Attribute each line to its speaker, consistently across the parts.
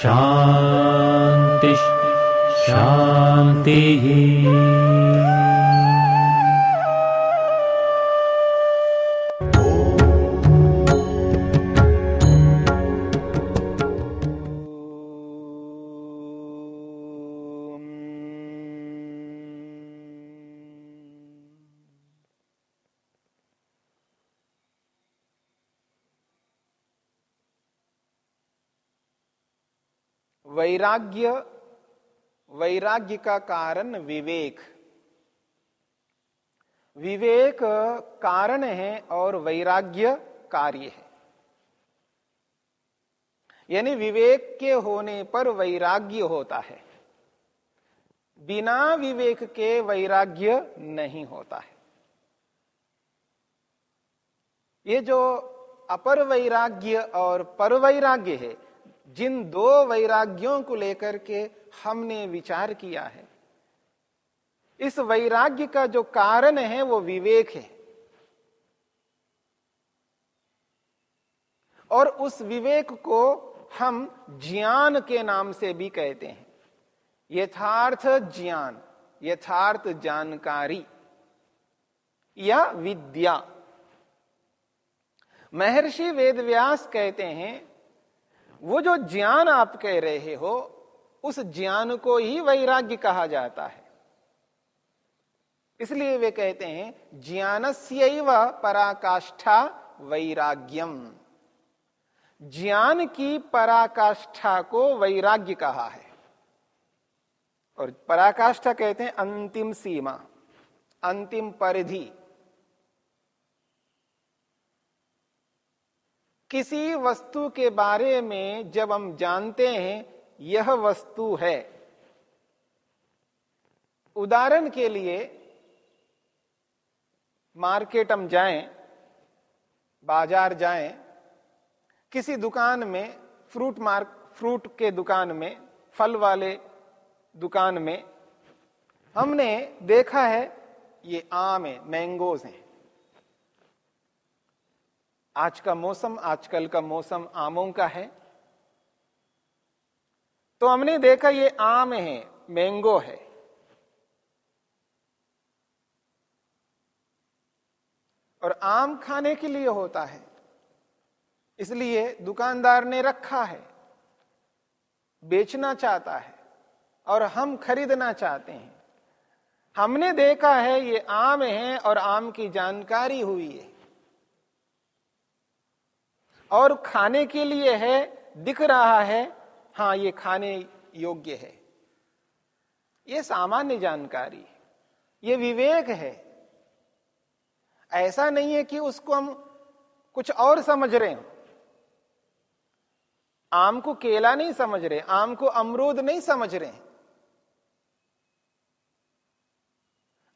Speaker 1: शान्तिः शान्तिः
Speaker 2: वैराग्य वैराग्य का कारण विवेक। विवेक कारण है और वैराग्य कार्य है। यानी विवेक के होने पर वैराग्य होता है। बिना विवेक के वैराग्य नहीं होता है। ये जो अपर वैराग्य और पर वैराग्य है जिन दो वैराग्यों को लेकर के हमने विचार किया है। इस वैराग्य का जो कारण है, वो विवेक है। और उस विवेक को हम ज्ञान के नाम से भी कहते हैं। यथार्थ ज्ञान, यथार्थ जानकारी, या विद्या। महर्षि वेदव्यास कहते हैं वो जो ज्ञान आप कह रहे हो, उस ज्ञान को ही वैराग्य कहा जाता है। इसलिए वे कहते हैं ज्ञान से पराकाष्ठा वैराग्यम। ज्ञान की पराकाष्ठा को वैराग्य कहा है। और पराकाष्ठा कहते हैं अंतिम सीमा, अंतिम परिधि। किसी वस्तु के बारे में जब हम जानते हैं, यह वस्तु है। उदाहरण के लिए, मार्केट हम जाएँ, बाज़ार जाएँ, किसी दुकान में, फ्रूट मार्क, फ्रूट के दुकान में, फल वाले दुकान में, हमने देखा है, ये आम है, मैंगोज हैं। आज का मौसम, आजकल का मौसम आमों का है। तो हमने देखा ये आम है, मैंगो है। और आम खाने के लिए होता है। इसलिए दुकानदार ने रखा है, बेचना चाहता है, और हम खरीदना चाहते हैं। हमने देखा है ये आम है और आम की जानकारी हुई है। और खाने के लिए है, दिख रहा है हाँ ये खाने योग्य है। ये सामान्य जानकारी ये विवेक है। ऐसा नहीं है कि उसको हम कुछ और समझ रहे हैं। आम को केला नहीं समझ रहे, आम को अमरूद नहीं समझ रहे।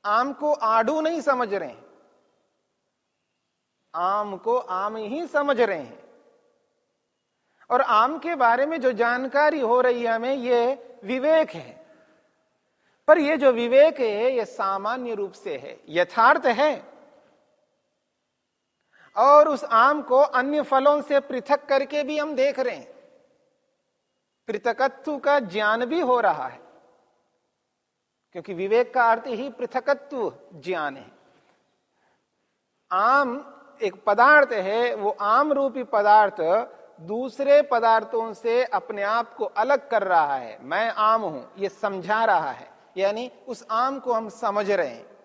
Speaker 2: आम को आड़ू नहीं समझ रहे। आम को आम ही समझ रहे हैं। और आम के बारे में जो जानकारी हो रही है हमें, ये विवेक है। पर ये जो विवेक है, ये सामान्य रूप से है, यथार्थ है। और उस आम को अन्य फलों से पृथक करके भी हम देख रहे हैं। पृथकत्व का ज्ञान भी हो रहा है, क्योंकि विवेक का अर्थ ही पृथकत्व ज्ञान है। आम एक पदार्थ है, वो आम रूपी पदार्थ दूसरे पदार्थों से अपने आप को अलग कर रहा है। मैं आम हूँ, ये समझा रहा है। यानी उस आम को हम समझ रहे हैं।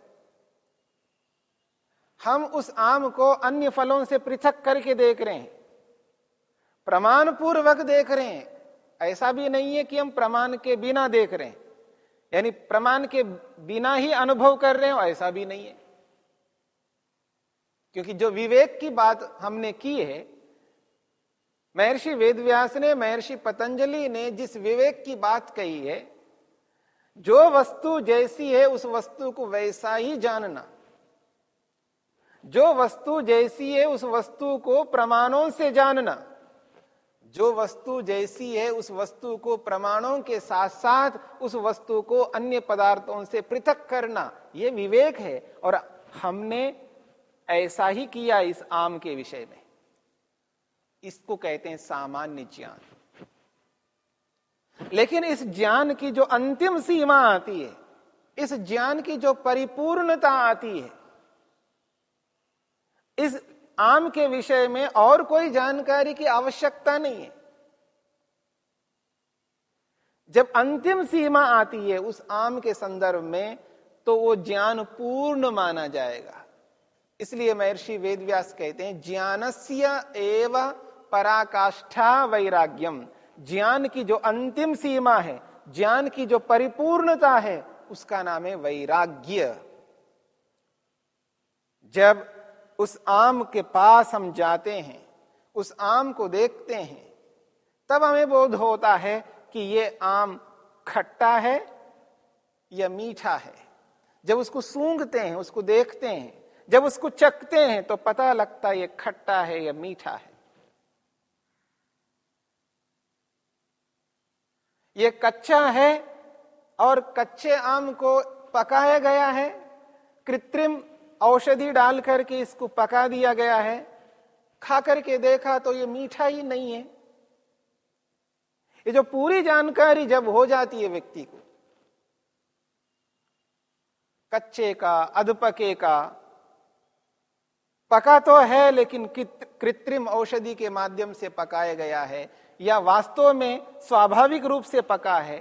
Speaker 2: हम उस आम को अन्य फलों से पृथक करके देख रहे हैं। प्रमाण पूर्वक देख रहे हैं। ऐसा भी नहीं है कि हम प्रमाण के बिना देख रहे हैं। यानी प्रमाण के बिना ही अनुभव कर रहे हो ऐसा भी नहीं है। क्योंकि जो विवेक की बात हमने की है महर्षि वेदव्यास ने, महर्षि पतंजलि ने जिस विवेक की बात कही है, जो वस्तु जैसी है, उस वस्तु को वैसा ही जानना। जो वस्तु जैसी है, उस वस्तु को प्रमाणों से जानना। जो वस्तु जैसी है, उस वस्तु को प्रमाणों के साथ साथ उस वस्तु को अन्य पदार्थों से पृथक करना यह विवेक है। और हमने ऐसा ही किया इस आम के विषय में। इसको कहते हैं सामान्य ज्ञान। लेकिन इस ज्ञान की जो अंतिम सीमा आती है, इस ज्ञान की जो परिपूर्णता आती है, इस आम के विषय में और कोई जानकारी की आवश्यकता नहीं है। जब अंतिम सीमा आती है उस आम के संदर्भ में तो वो ज्ञान पूर्ण माना जाएगा। इसलिए महर्षि वेदव्यास कहते हैं, ज्ञानस्य एव पराकाष्ठा वैराग्यम। ज्ञान की जो अंतिम सीमा है, ज्ञान की जो परिपूर्णता है, उसका नाम है वैराग्य। जब उस आम के पास हम जाते हैं, उस आम को देखते हैं, तब हमें बोध होता है कि ये आम खट्टा है या मीठा है। जब उसको सूंघते हैं, उसको देखते हैं, जब उसको चखते हैं तो पता लगता है ये खट्टा है या मीठा है। ये कच्चा है और कच्चे आम को पकाया गया है। कृत्रिम औषधि डाल करके इसको पका दिया गया है। खा करके देखा तो ये मीठा ही नहीं है। ये जो पूरी जानकारी जब हो जाती है व्यक्ति को, कच्चे का, अधपके का, पका तो है लेकिन कृत्रिम औषधि के माध्यम से पकाया गया है। या वास्तव में स्वाभाविक रूप से पका है,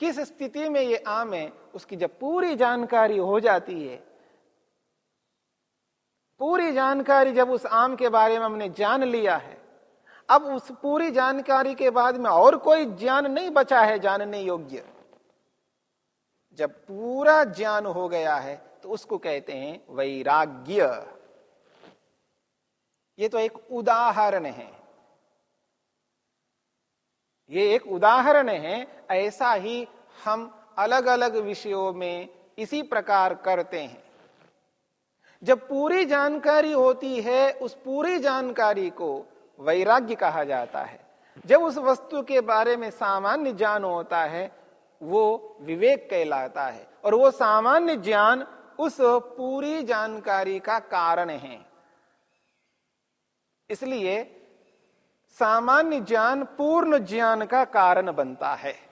Speaker 2: किस स्थिति में ये आम है, उसकी जब पूरी जानकारी हो जाती है। पूरी जानकारी जब उस आम के बारे में हमने जान लिया है, अब उस पूरी जानकारी के बाद में और कोई ज्ञान नहीं बचा है जानने योग्य। जब पूरा ज्ञान हो गया है तो उसको कहते हैं वैराग्य। ये तो एक उदाहरण है। ये एक उदाहरण है, ऐसा ही हम अलग अलग विषयों में इसी प्रकार करते हैं। जब पूरी जानकारी होती है, उस पूरी जानकारी को वैराग्य कहा जाता है। जब उस वस्तु के बारे में सामान्य ज्ञान होता है, वो विवेक कहलाता है। और वो सामान्य ज्ञान उस पूरी जानकारी का कारण है। इसलिए सामान्य ज्ञान पूर्ण ज्ञान का कारण बनता है।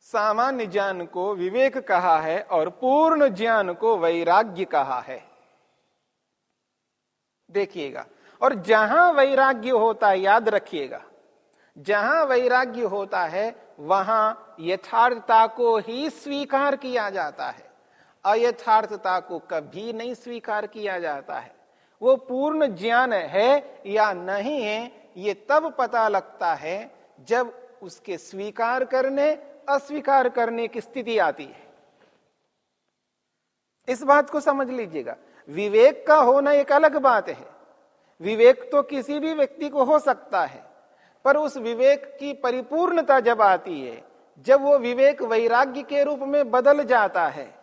Speaker 2: सामान्य ज्ञान को विवेक कहा है और पूर्ण ज्ञान को वैराग्य कहा है। देखिएगा, और जहाँ वैराग्य होता है, याद रखिएगा, जहाँ वैराग्य होता है, वहाँ यथार्थता को ही स्वीकार किया जाता है। अयथार्थता को कभी नहीं स्वीकार किया जाता है। वो पूर्ण ज्ञान है या नहीं है, ये तब पता लगता है जब उसके स्वीकार करने, अस्वीकार करने की स्थिति आती है। इस बात को समझ लीजिएगा। विवेक का होना एक अलग बात है। विवेक तो किसी भी व्यक्ति को हो सकता है, पर उस विवेक की परिपूर्णता जब आती है, जब वो विवेक वैराग्य के रूप में बदल जाता है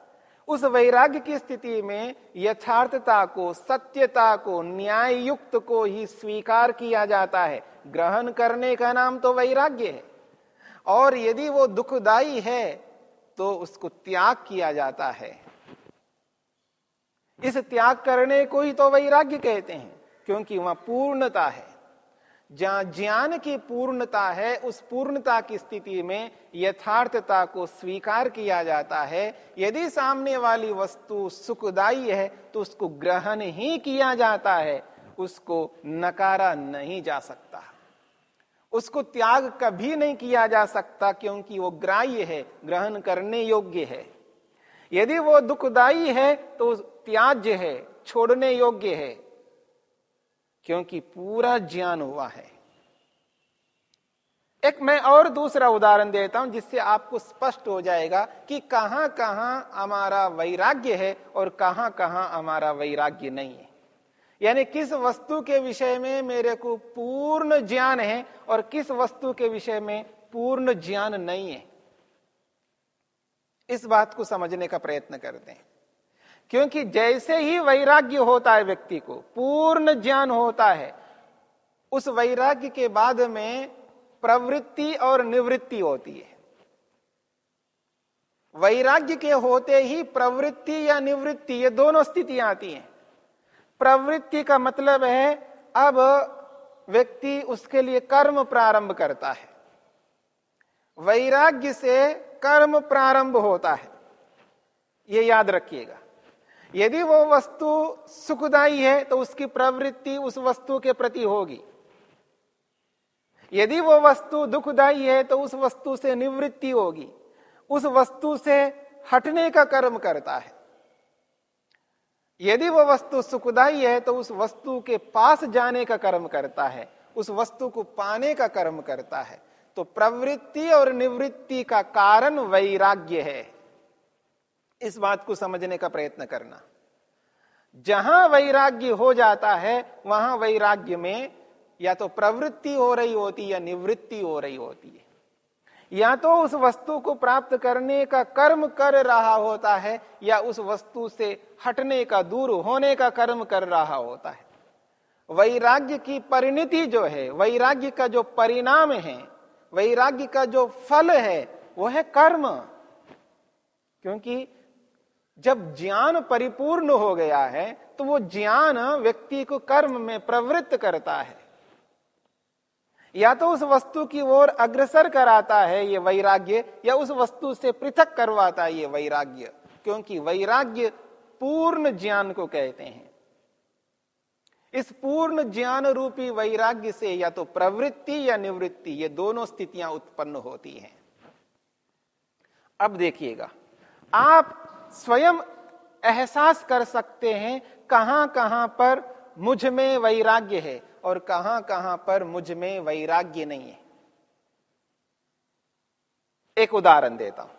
Speaker 2: उस वैराग्य की स्थिति में यथार्थता को, सत्यता को न्याय युक्त को ही स्वीकार किया जाता है। ग्रहण करने का नाम तो वैराग्य है। और यदि वो दुखदाई है तो उसको त्याग किया जाता है। इस त्याग करने को ही तो वैराग्य कहते हैं, क्योंकि वहाँ पूर्णता है। जहाँ ज्ञान की पूर्णता है, उस पूर्णता की स्थिति में यथार्थता को स्वीकार किया जाता है। यदि सामने वाली वस्तु सुखदाई है तो उसको ग्रहण ही किया जाता है। उसको नकारा नहीं जा सकता। उसको त्याग कभी नहीं किया जा सकता, क्योंकि वो ग्राह्य है, ग्रहण करने योग्य है। यदि वो दुखदाई है तो त्याज्य है, छोड़ने योग्य है। क्योंकि पूरा ज्ञान हुआ है। एक मैं और दूसरा उदाहरण देता हूँ, जिससे आपको स्पष्ट हो जाएगा कि कहाँ कहाँ हमारा वैराग्य है और कहाँ कहाँ हमारा वैराग्य नहीं है। यानी किस वस्तु के विषय में मेरे को पूर्ण ज्ञान है और किस वस्तु के विषय में पूर्ण ज्ञान नहीं है। इस बात को समझने का प्रयत्न करते हैं। क्योंकि जैसे ही वैराग्य होता है व्यक्ति को, पूर्ण ज्ञान होता है, उस वैराग्य के बाद में प्रवृत्ति और निवृत्ति होती है। वैराग्य के होते ही प्रवृत्ति या निवृत्ति, ये दोनों स्थितियाँ आती हैं। प्रवृत्ति का मतलब है, अब व्यक्ति उसके लिए कर्म प्रारंभ करता है। वैराग्य से कर्म प्रारंभ होता है। ये याद रखिएगा। यदि वो वस्तु सुखदाई है तो उसकी प्रवृत्ति उस वस्तु के प्रति होगी। यदि वो वस्तु दुखदाई है तो उस वस्तु से निवृत्ति होगी। उस वस्तु से हटने का कर्म करता है। यदि वो वस्तु सुखदाई है तो उस वस्तु के पास जाने का कर्म करता है। उस वस्तु को पाने का कर्म करता है। तो प्रवृत्ति और निवृत्ति का कारण वैराग्य है। इस बात को समझने का प्रयत्न करना। जहाँ वैराग्य हो जाता है, वहाँ वैराग्य में या तो प्रवृत्ति हो रही होती है या निवृत्ति हो रही होती है। या तो उस वस्तु को प्राप्त करने का कर्म कर रहा होता है या उस वस्तु से हटने का, दूर होने का कर्म कर रहा होता है। वैराग्य की परिणति जो है, वैराग्य का जो परिणाम है, वैराग्य का जो फल है, वो है कर्म। क्योंकि जब ज्ञान परिपूर्ण हो गया है तो वो ज्ञान व्यक्ति को कर्म में प्रवृत्त करता है। या तो उस वस्तु की ओर अग्रसर कराता है ये वैराग्य, या उस वस्तु से पृथक करवाता है ये वैराग्य, क्योंकि वैराग्य पूर्ण ज्ञान को कहते हैं। इस पूर्ण ज्ञान रूपी वैराग्य से या तो प्रवृत्ति या निवृत्ति, ये दोनों स्थितियाँ उत्पन्न होती हैं। अब देखिएगा, आप स्वयं एहसास कर सकते हैं कहाँ कहाँ पर मुझमें वैराग्य है और कहाँ कहाँ पर मुझमें वैराग्य नहीं है। एक उदाहरण देता हूँ।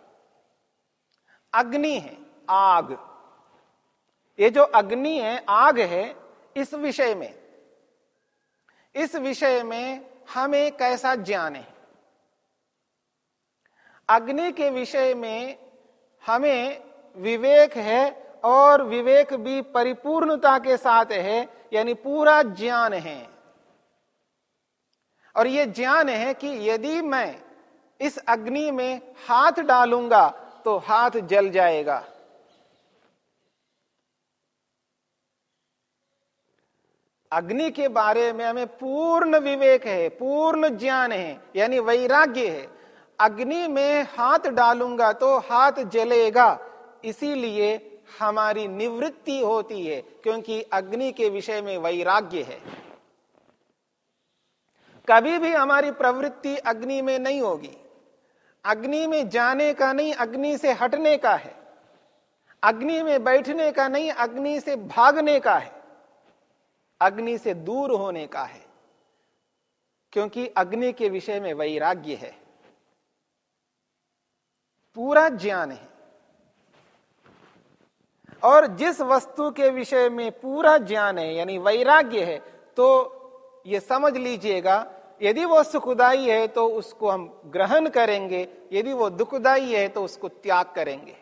Speaker 2: अग्नि है, आग। ये जो अग्नि है, आग है, इस विषय में। इस विषय में हमें कैसा ज्ञान है? अग्नि के विषय में हमें विवेक है और विवेक भी परिपूर्णता के साथ है, यानी पूरा ज्ञान है। और यह ज्ञान है कि यदि मैं इस अग्नि में हाथ डालूँगा तो हाथ जल जाएगा। अग्नि के बारे में हमें पूर्ण विवेक है, पूर्ण ज्ञान है, यानी वैराग्य है। अग्नि में हाथ डालूँगा तो हाथ जलेगा। इसीलिए हमारी निवृत्ति होती है क्योंकि अग्नि के विषय में वैराग्य है। कभी भी हमारी प्रवृत्ति अग्नि में नहीं होगी। अग्नि में जाने का नहीं, अग्नि से हटने का है। अग्नि में बैठने का नहीं, अग्नि से भागने का है। अग्नि से दूर होने का है। क्योंकि अग्नि के विषय में वैराग्य है। पूरा ज्ञान है। और जिस वस्तु के विषय में पूरा ज्ञान है, यानी वैराग्य है तो ये समझ लीजिएगा, यदि वो सुखदाई है तो उसको हम ग्रहण करेंगे, यदि वो दुखदाई है तो उसको त्याग करेंगे।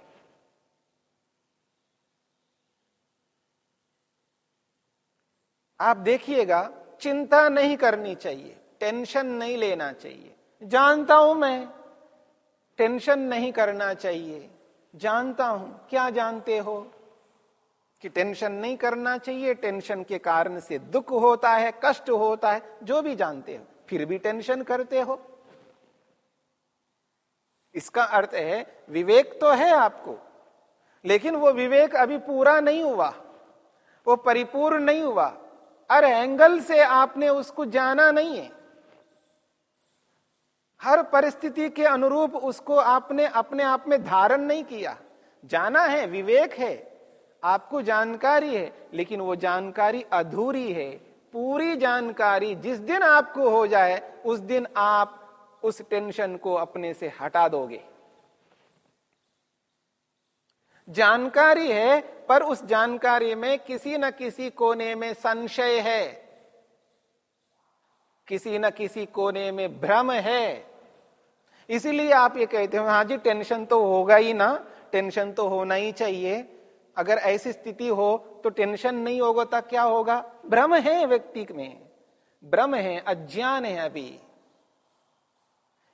Speaker 2: आप देखिएगा, चिंता नहीं करनी चाहिए, टेंशन नहीं लेना चाहिए। जानता हूँ मैं, टेंशन नहीं करना चाहिए। जानता हूँ, क्या जानते हो? कि टेंशन नहीं करना चाहिए, टेंशन के कारण से दुख होता है, कष्ट होता है, जो भी जानते हो, फिर भी टेंशन करते हो। इसका अर्थ है, विवेक तो है आपको, लेकिन वो विवेक अभी पूरा नहीं हुआ, वो परिपूर्ण नहीं हुआ। हर एंगल से आपने उसको जाना नहीं है। हर परिस्थिति के अनुरूप उसको आपने अपने आप में धारण नहीं किया। जाना है, विवेक है। आपको जानकारी है, लेकिन वो जानकारी अधूरी है। पूरी जानकारी जिस दिन आपको हो जाए, उस दिन आप उस टेंशन को अपने से हटा दोगे। जानकारी है, पर उस जानकारी में किसी न किसी कोने में संशय है। किसी न किसी कोने में भ्रम है। इसीलिए आप ये कहते हो हाँ जी, टेंशन तो होगा ही ना, टेंशन तो होना ही चाहिए। अगर ऐसी स्थिति हो तो टेंशन नहीं होगा तो क्या होगा? भ्रम है व्यक्ति में। भ्रम है, अज्ञान है अभी।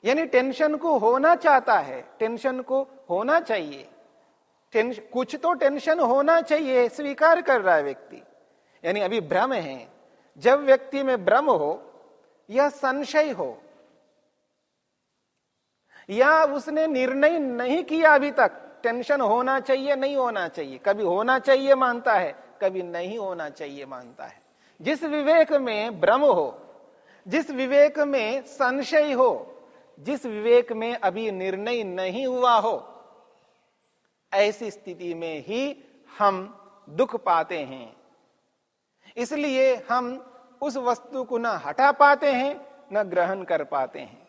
Speaker 2: यानी टेंशन को होना चाहता है, टेंशन को होना चाहिए। टेंशन कुछ तो टेंशन होना चाहिए, स्वीकार कर रहा है व्यक्ति। यानी अभी भ्रम है। जब व्यक्ति में भ्रम हो, या संशय हो, या उसने निर्णय नहीं किया अभी तक टेंशन होना चाहिए, नहीं होना चाहिए। कभी होना चाहिए मानता है, कभी नहीं होना चाहिए मानता है। जिस विवेक में भ्रम हो, जिस विवेक में संशय हो, जिस विवेक में अभी निर्णय नहीं हुआ हो, ऐसी स्थिति में ही हम दुख पाते हैं। इसलिए हम उस वस्तु को ना हटा पाते हैं, न ग्रहण कर पाते हैं।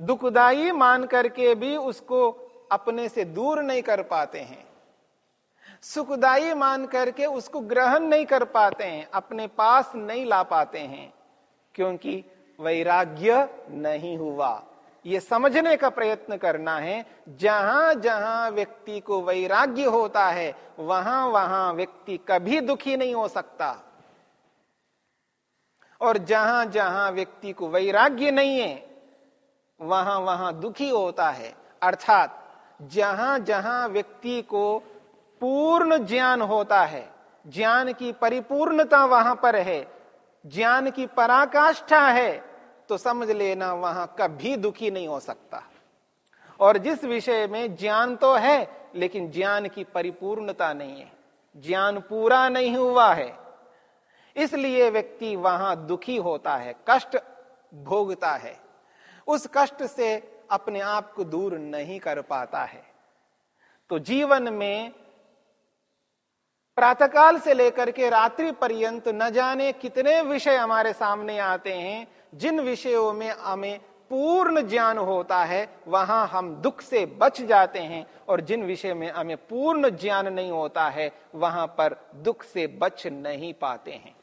Speaker 2: दुखदाई मान करके भी उसको अपने से दूर नहीं कर पाते हैं। सुखदाई मान करके उसको ग्रहण नहीं कर पाते हैं, अपने पास नहीं ला पाते हैं, क्योंकि वैराग्य नहीं हुआ। ये समझने का प्रयत्न करना है, जहाँ जहाँ व्यक्ति को वैराग्य होता है, वहाँ वहाँ व्यक्ति कभी दुखी नहीं हो सकता। और जहाँ जहाँ व्यक्ति को वैराग्य नहीं है, वहाँ वहाँ दुखी होता है, अर्थात जहाँ जहाँ व्यक्ति को पूर्ण ज्ञान होता है, ज्ञान की परिपूर्णता वहाँ पर है, ज्ञान की पराकाष्ठा है तो समझ लेना वहाँ कभी दुखी नहीं हो सकता। और जिस विषय में ज्ञान तो है, लेकिन ज्ञान की परिपूर्णता नहीं है, ज्ञान पूरा नहीं हुआ है। इसलिए व्यक्ति वहाँ दुखी होता है, कष्ट भोगता है। उस कष्ट से अपने आप को दूर नहीं कर पाता है। तो जीवन में प्रातकाल से लेकर के रात्रि पर्यंत न जाने कितने विषय हमारे सामने आते हैं, जिन विषयों में हमें पूर्ण ज्ञान होता है, वहाँ हम दुख से बच जाते हैं और जिन विषय में हमें पूर्ण ज्ञान नहीं होता है, वहाँ पर दुख से बच नहीं पाते हैं।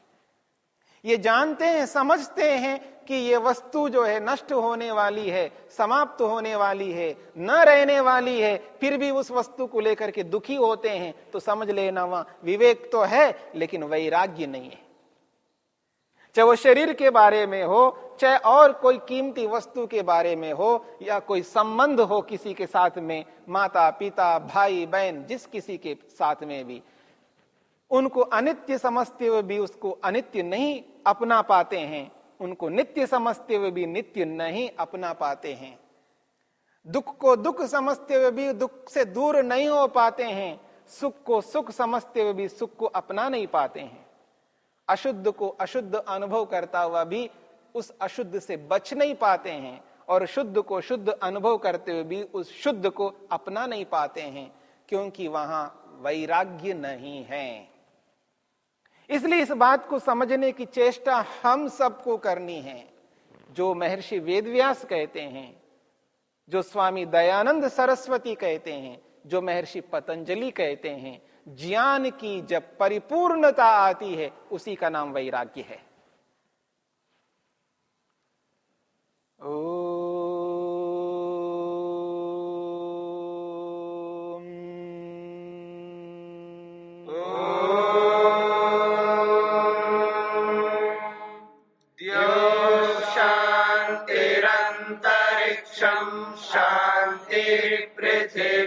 Speaker 2: ये जानते हैं, समझते हैं कि ये वस्तु जो है नष्ट होने वाली है, समाप्त होने वाली है, न रहने वाली है, फिर भी उस वस्तु को लेकर के दुखी होते हैं तो समझ लेना वहाँ, विवेक तो है, लेकिन वैराग्य नहीं है। चाहे वो शरीर के बारे में हो, चाहे और कोई कीमती वस्तु के बारे में हो, या कोई संबंध हो किसी के साथ में माता पिता भाई बहन जिस किसी के साथ में भी, उनको अनित्य समझते हुए भी उसको अनित्य नहीं अपना पाते हैं। उनको नित्य समझते हुए भी नित्य नहीं अपना पाते हैं। दुख को दुख समझते हुए भी दुख से दूर नहीं हो पाते हैं। सुख को सुख समझते हुए भी सुख को अपना नहीं पाते हैं। अशुद्ध को अशुद्ध अनुभव करता हुआ भी उस अशुद्ध से बच नहीं पाते हैं और शुद्ध को शुद्ध अनुभव करते हुए भी उस शुद्ध को अपना नहीं पाते हैं, क्योंकि वहाँ वैराग्य नहीं है। इसलिए इस बात को समझने की चेष्टा हम सबको करनी है। जो महर्षि वेदव्यास कहते हैं, जो स्वामी दयानंद सरस्वती कहते हैं, जो महर्षि पतंजलि कहते हैं, ज्ञान की जब परिपूर्णता आती है, उसी का नाम वैराग्य है। ओ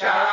Speaker 3: Ciao.